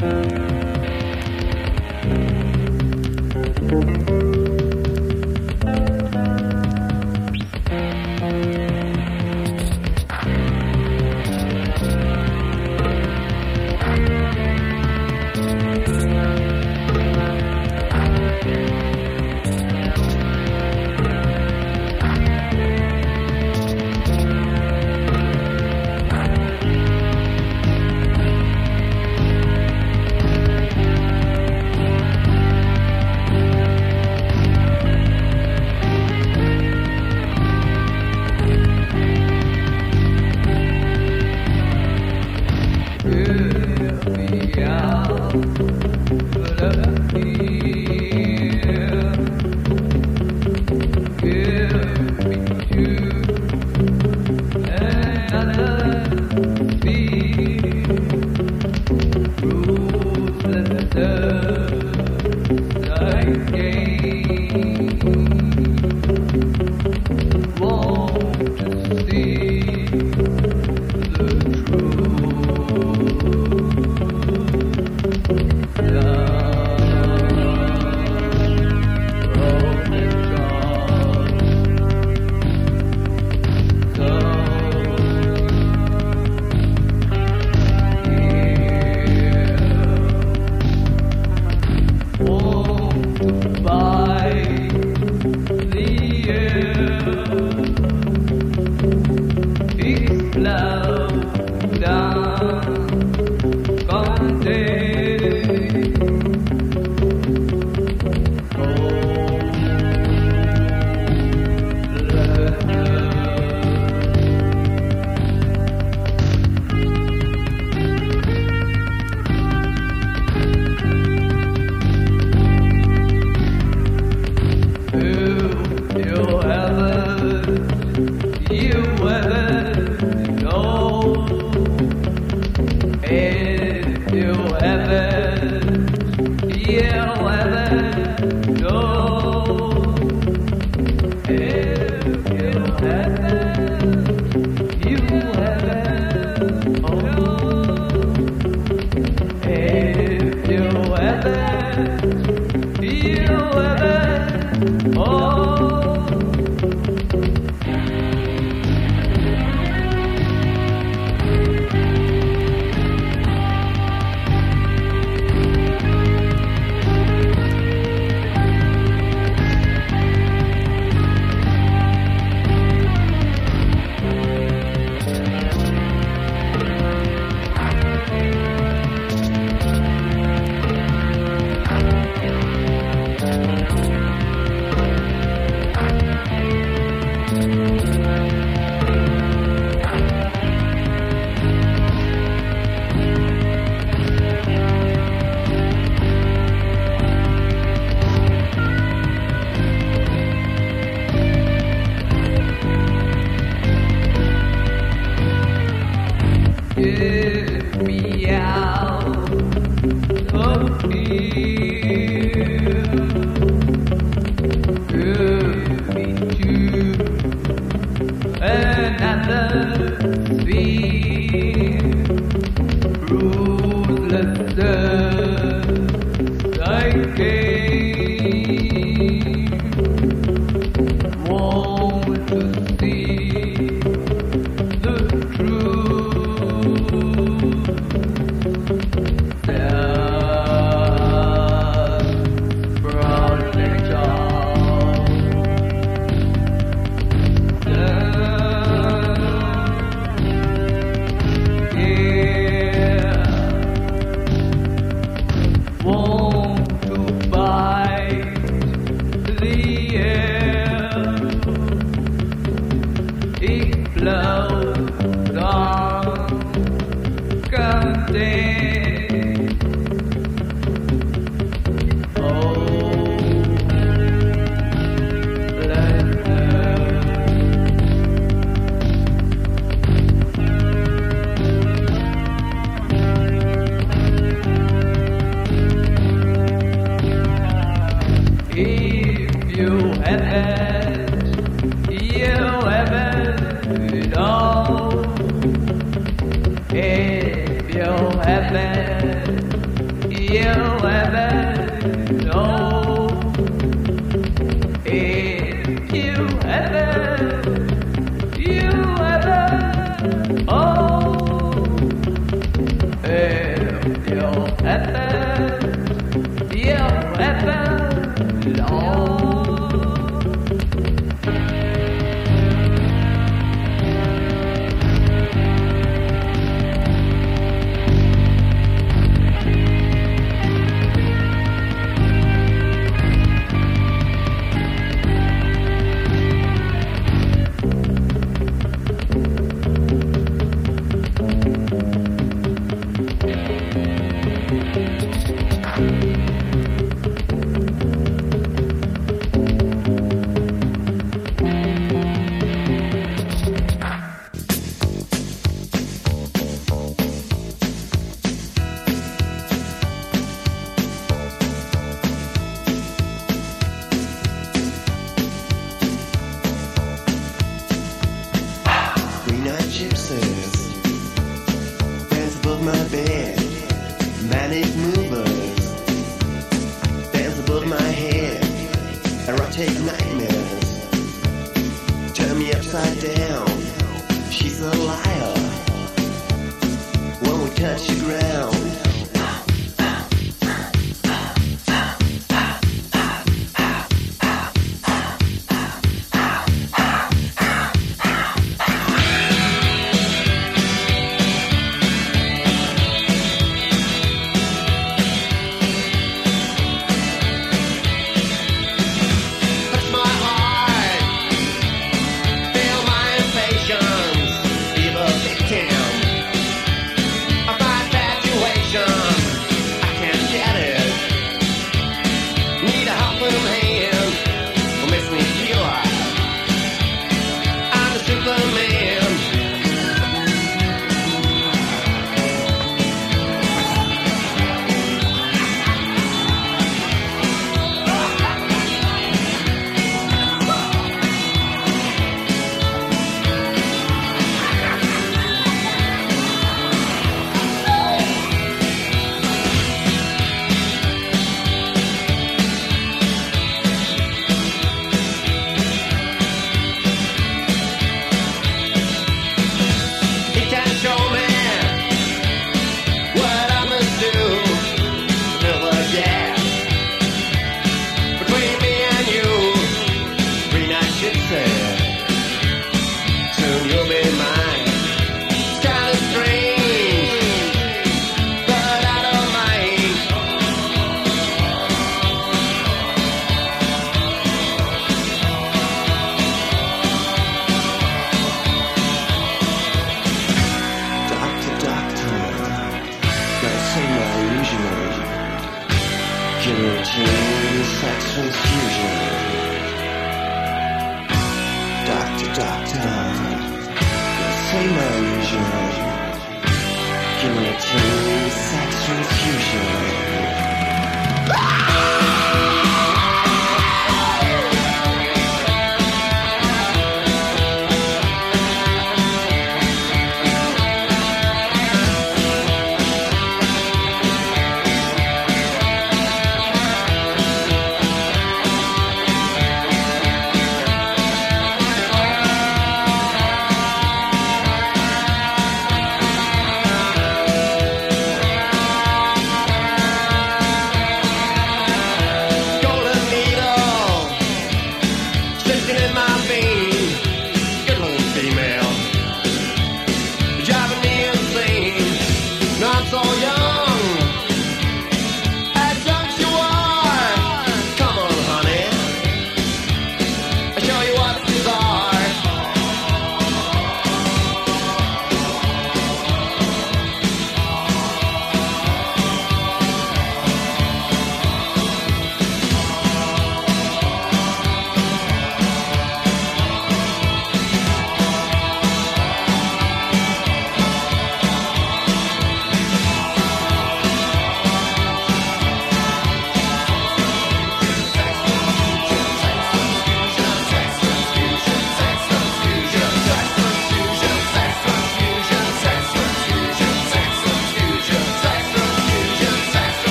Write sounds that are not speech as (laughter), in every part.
thank you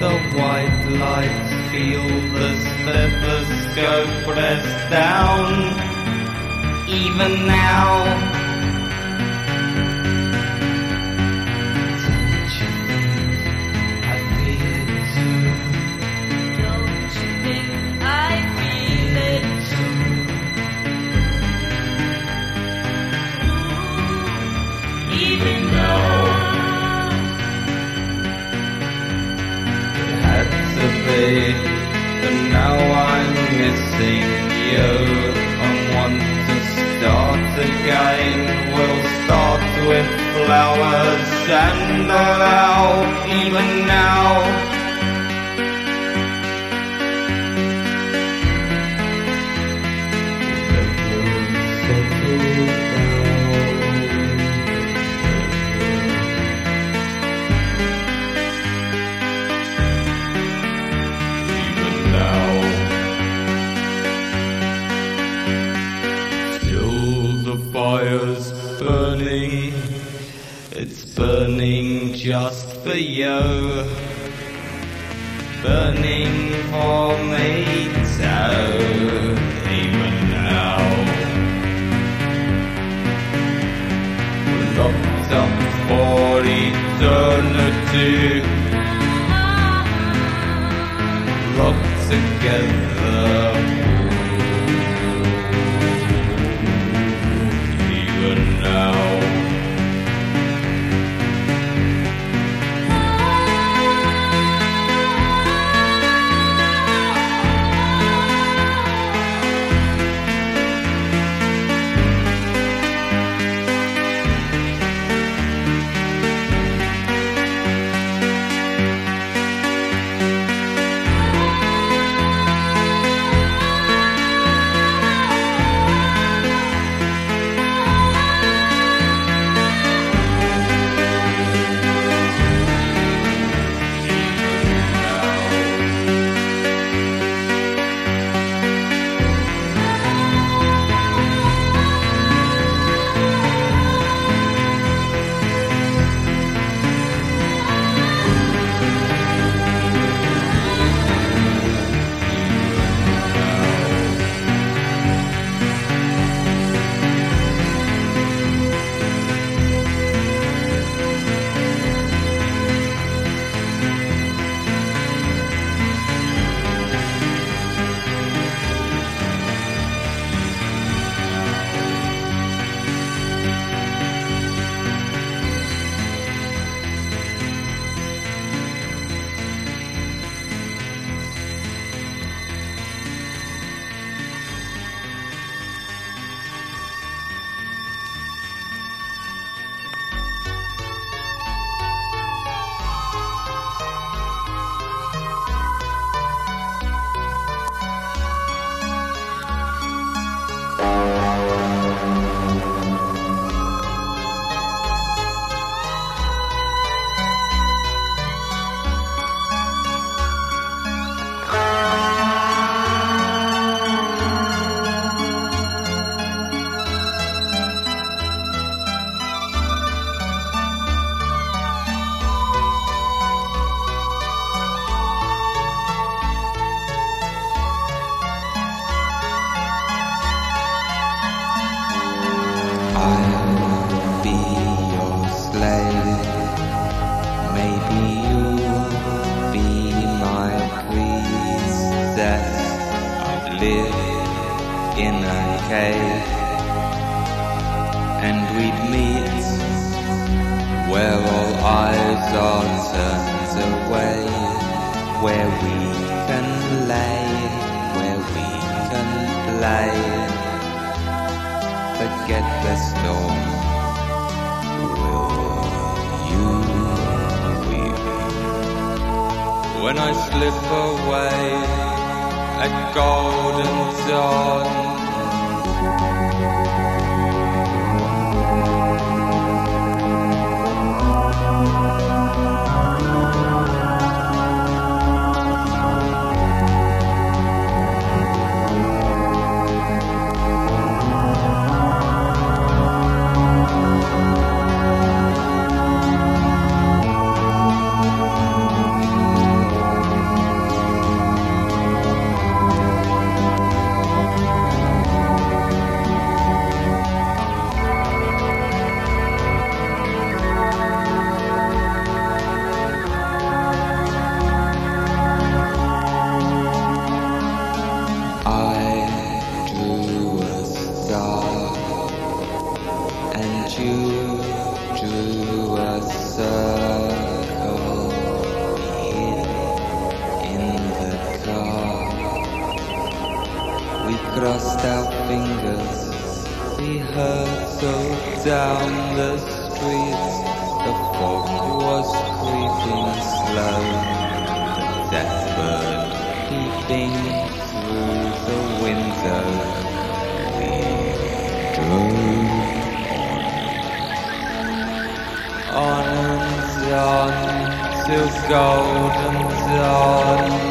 the white lights, feel the stethoscope press down. Even now, flowers and the vow, even now. just for you. Burning for me tomato, even now. Locked up for eternity. Locked together. Forget the storm. Will you weep? When I slip away at golden dawn. Peeping through the window, we drove on, on and on till golden dawn.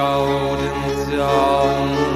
golden dawn.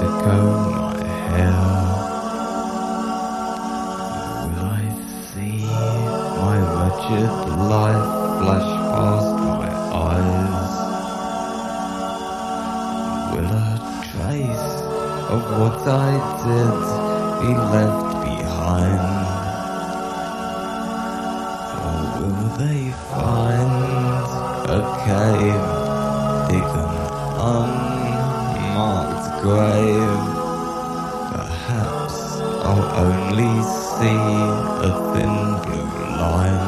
to comb my hair? Will I see my wretched life flash past my eyes? Will a trace of what I did be left behind? Or will they find a cave? grave. Perhaps I'll only see a thin blue line.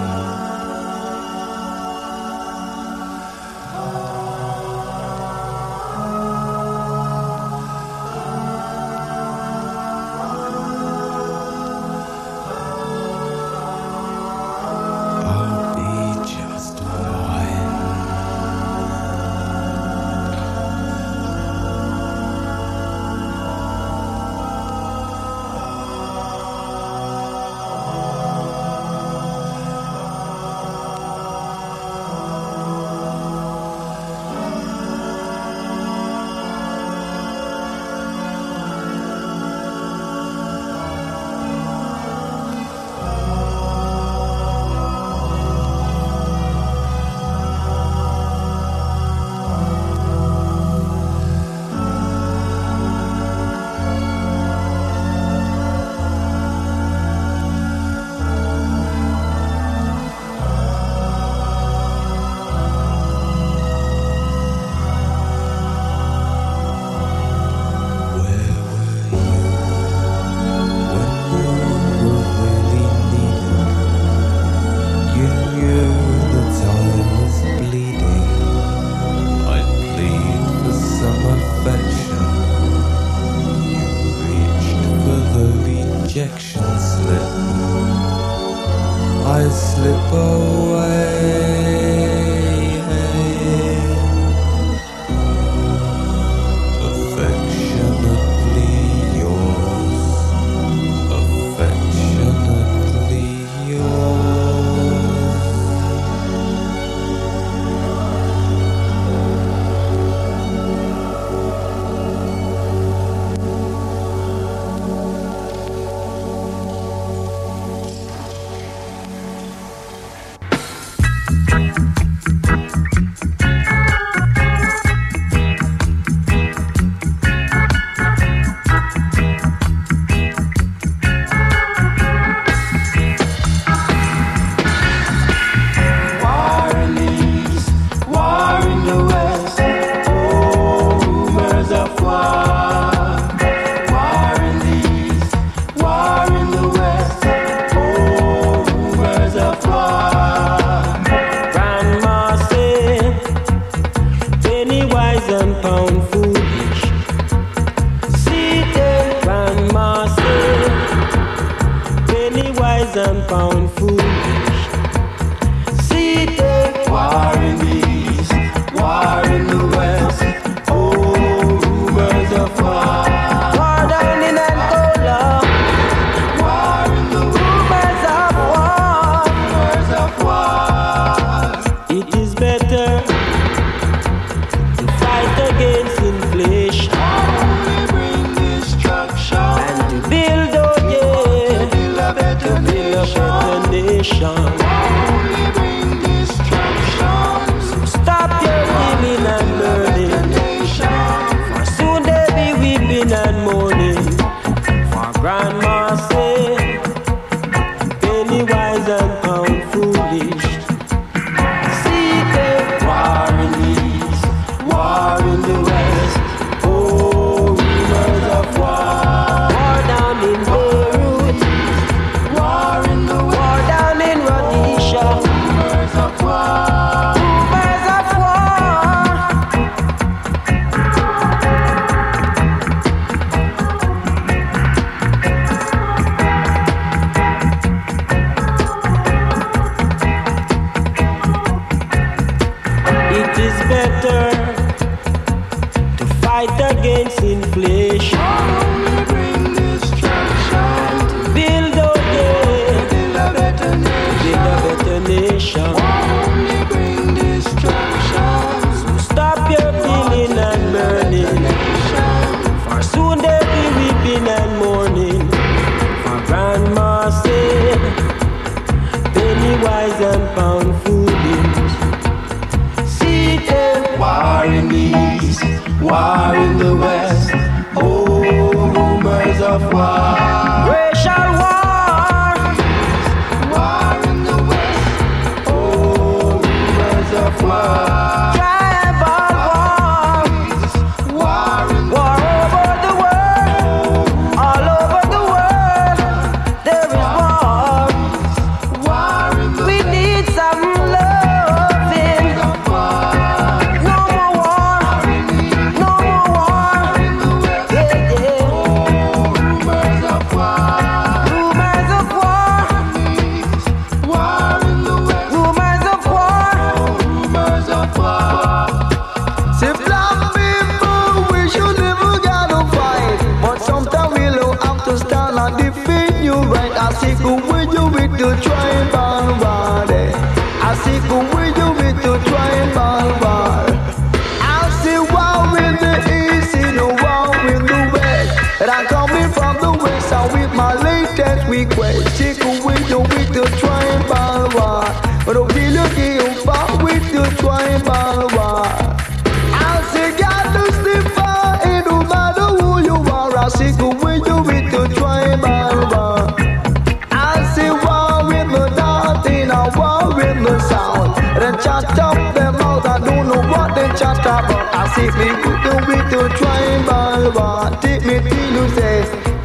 With the tribal war. Take me till you say,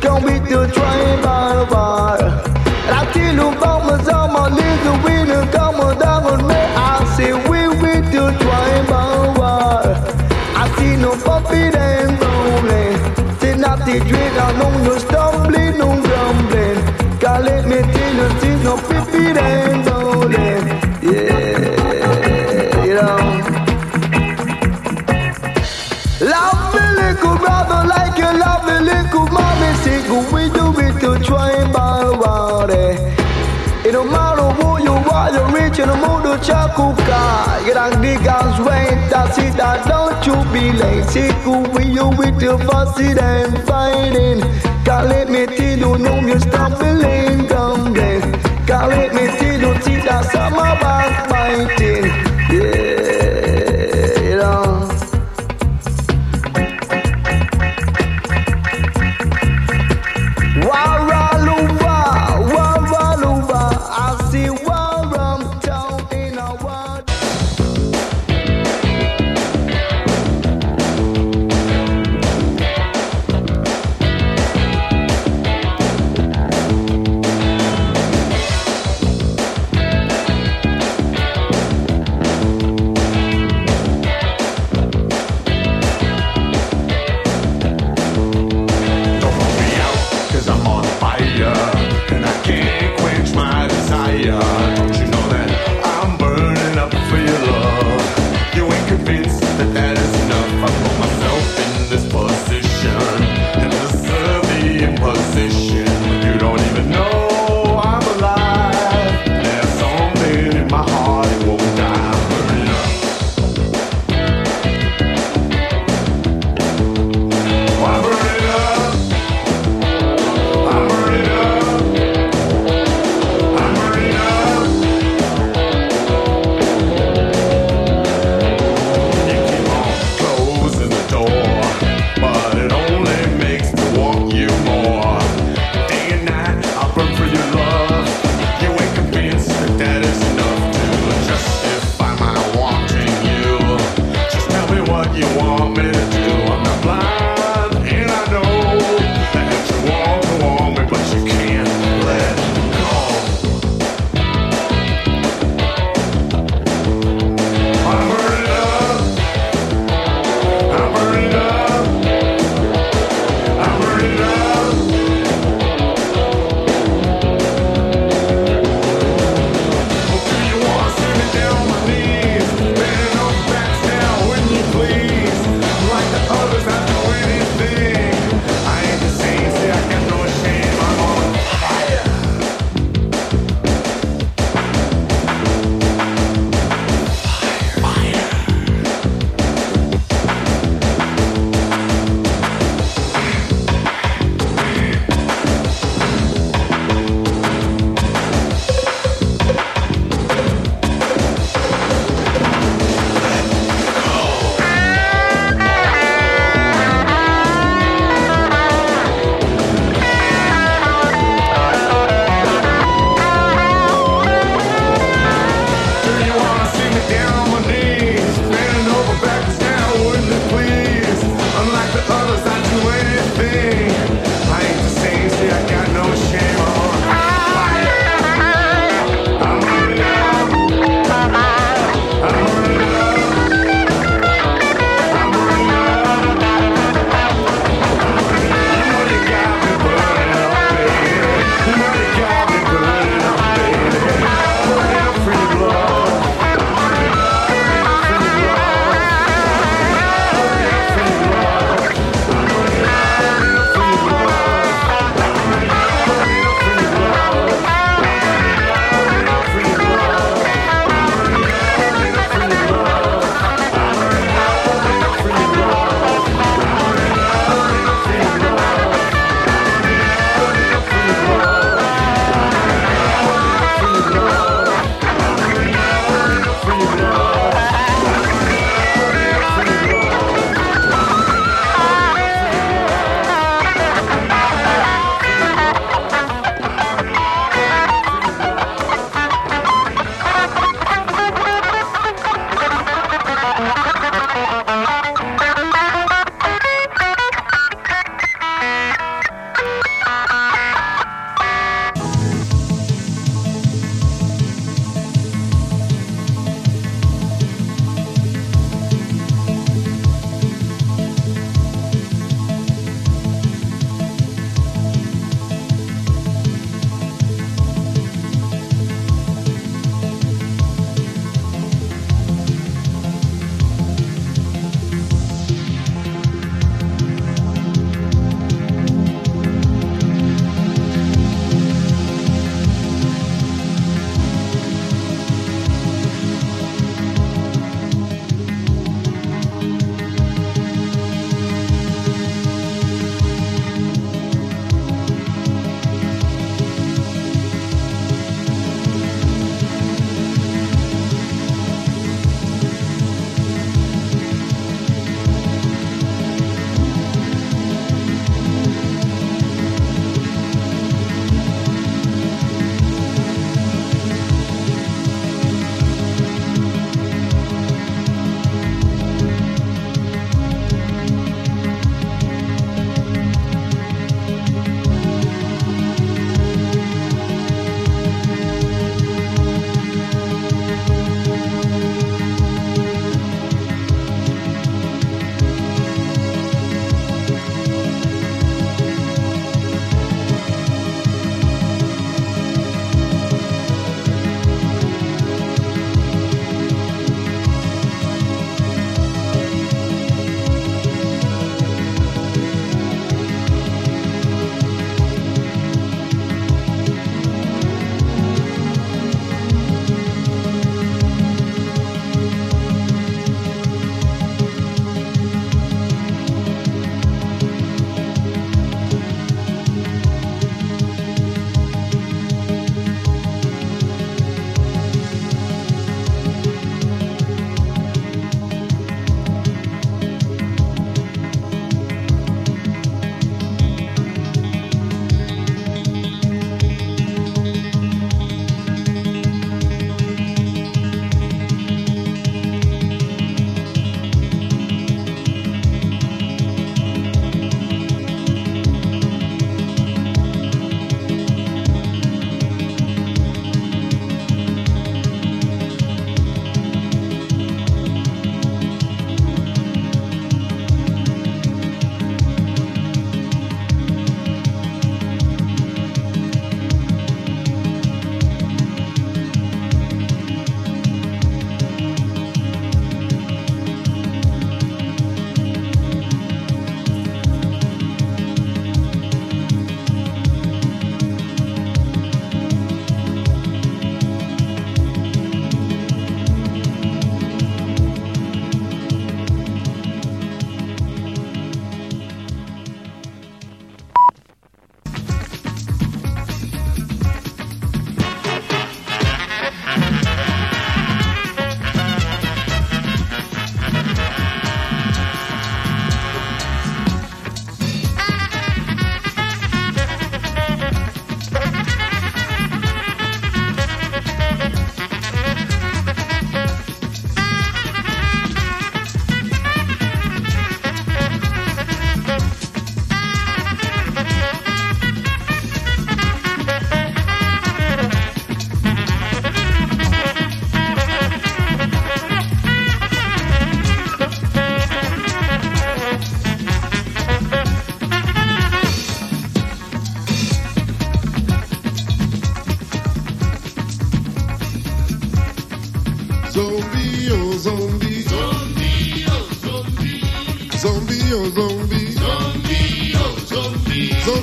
come with the tribal war. I tell you about my son, my little winner, come down on me. I say we with the tribal war. I see no puppy and rolling. See not the dread, no stumbling, no grumbling. God let me tell you, see no pippy and Say go with you with the tribal war. eh. It don't matter who you are, you're rich in the mood of chakuka. You don't dig us right, that's it, that don't you be. Say go with you with the fussy and fighting. God let me tell you, no, you stop feeling grumbling. God let me tell you, see that summer backbiting. Yeah,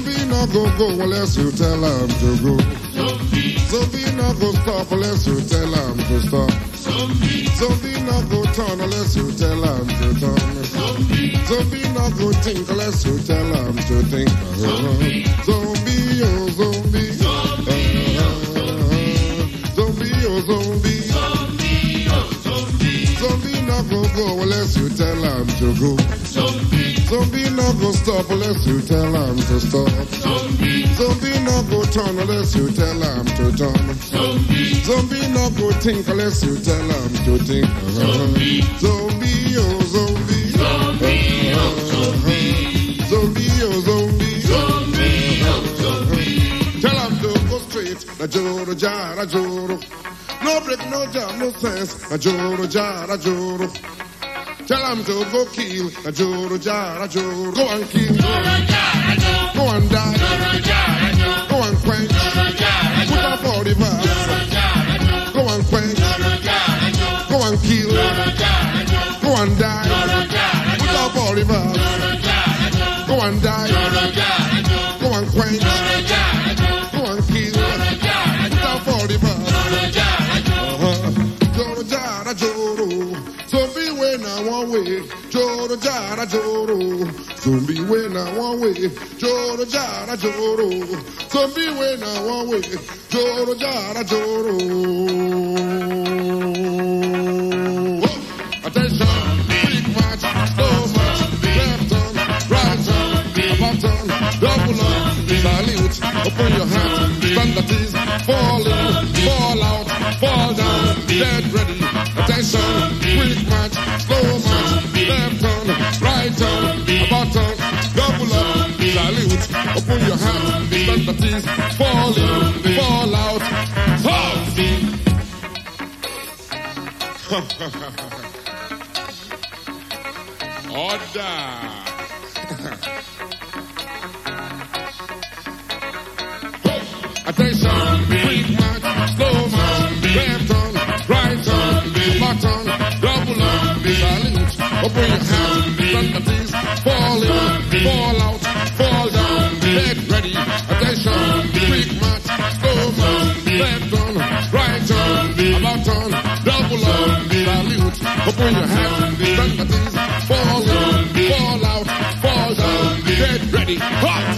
zombie. Zombie not go go unless you tell him to go. Zombie. Zombie not go stop unless you tell him to stop. Zombie. Zombie not go turn unless you tell him to turn. Zombie. Zombie not go think unless you tell him to think. Zombie. Zombie, oh zombie. Zombie, oh zombie. Zombie, oh zombie. Zombie go go unless you tell him to go. Zombie. Zombie not go stop unless you tell him to stop. Zombie. Zombie not go turn unless you tell him to turn. Zombie. Zombie not go think unless you tell him to think. Zombie. Zombie oh zombie. Zombie oh zombie. Zombie oh zombie. Zombie oh zombie. Tell him to go straight. Na joro jara joro. No break, no jam, no sense. Na joro jara joro. Tell him to go kill. Na joro jara joro. Go and kill. Go and die. Go and quench. Put up all the verse. Go and quench. Go and kill. Go and die. Put up all the verse. Go and die. Go and quench. Go Zombie way now one way. Joro jara joro. Zombie way now one way. Joro jara joro. Oh, Attention, quick march, slow march, left turn, right about double up, salute, open your hand, stand at ease, fall in, fall out, fall down, dead ready. Attention, quick march, slow march, left turn, right turn, turn, double up, salute, open your hand, stand at ease, fall in, fall out, fall. (laughs) Order. (laughs) Attention, quick march, slow march, your hands, stand at ease, fall in, fall out, fall down, get ready. Attention, quick march, slow march, left turn, right turn, button, double up, salute, open your hands, at fall in, fall out, fall down, get ready. Hot!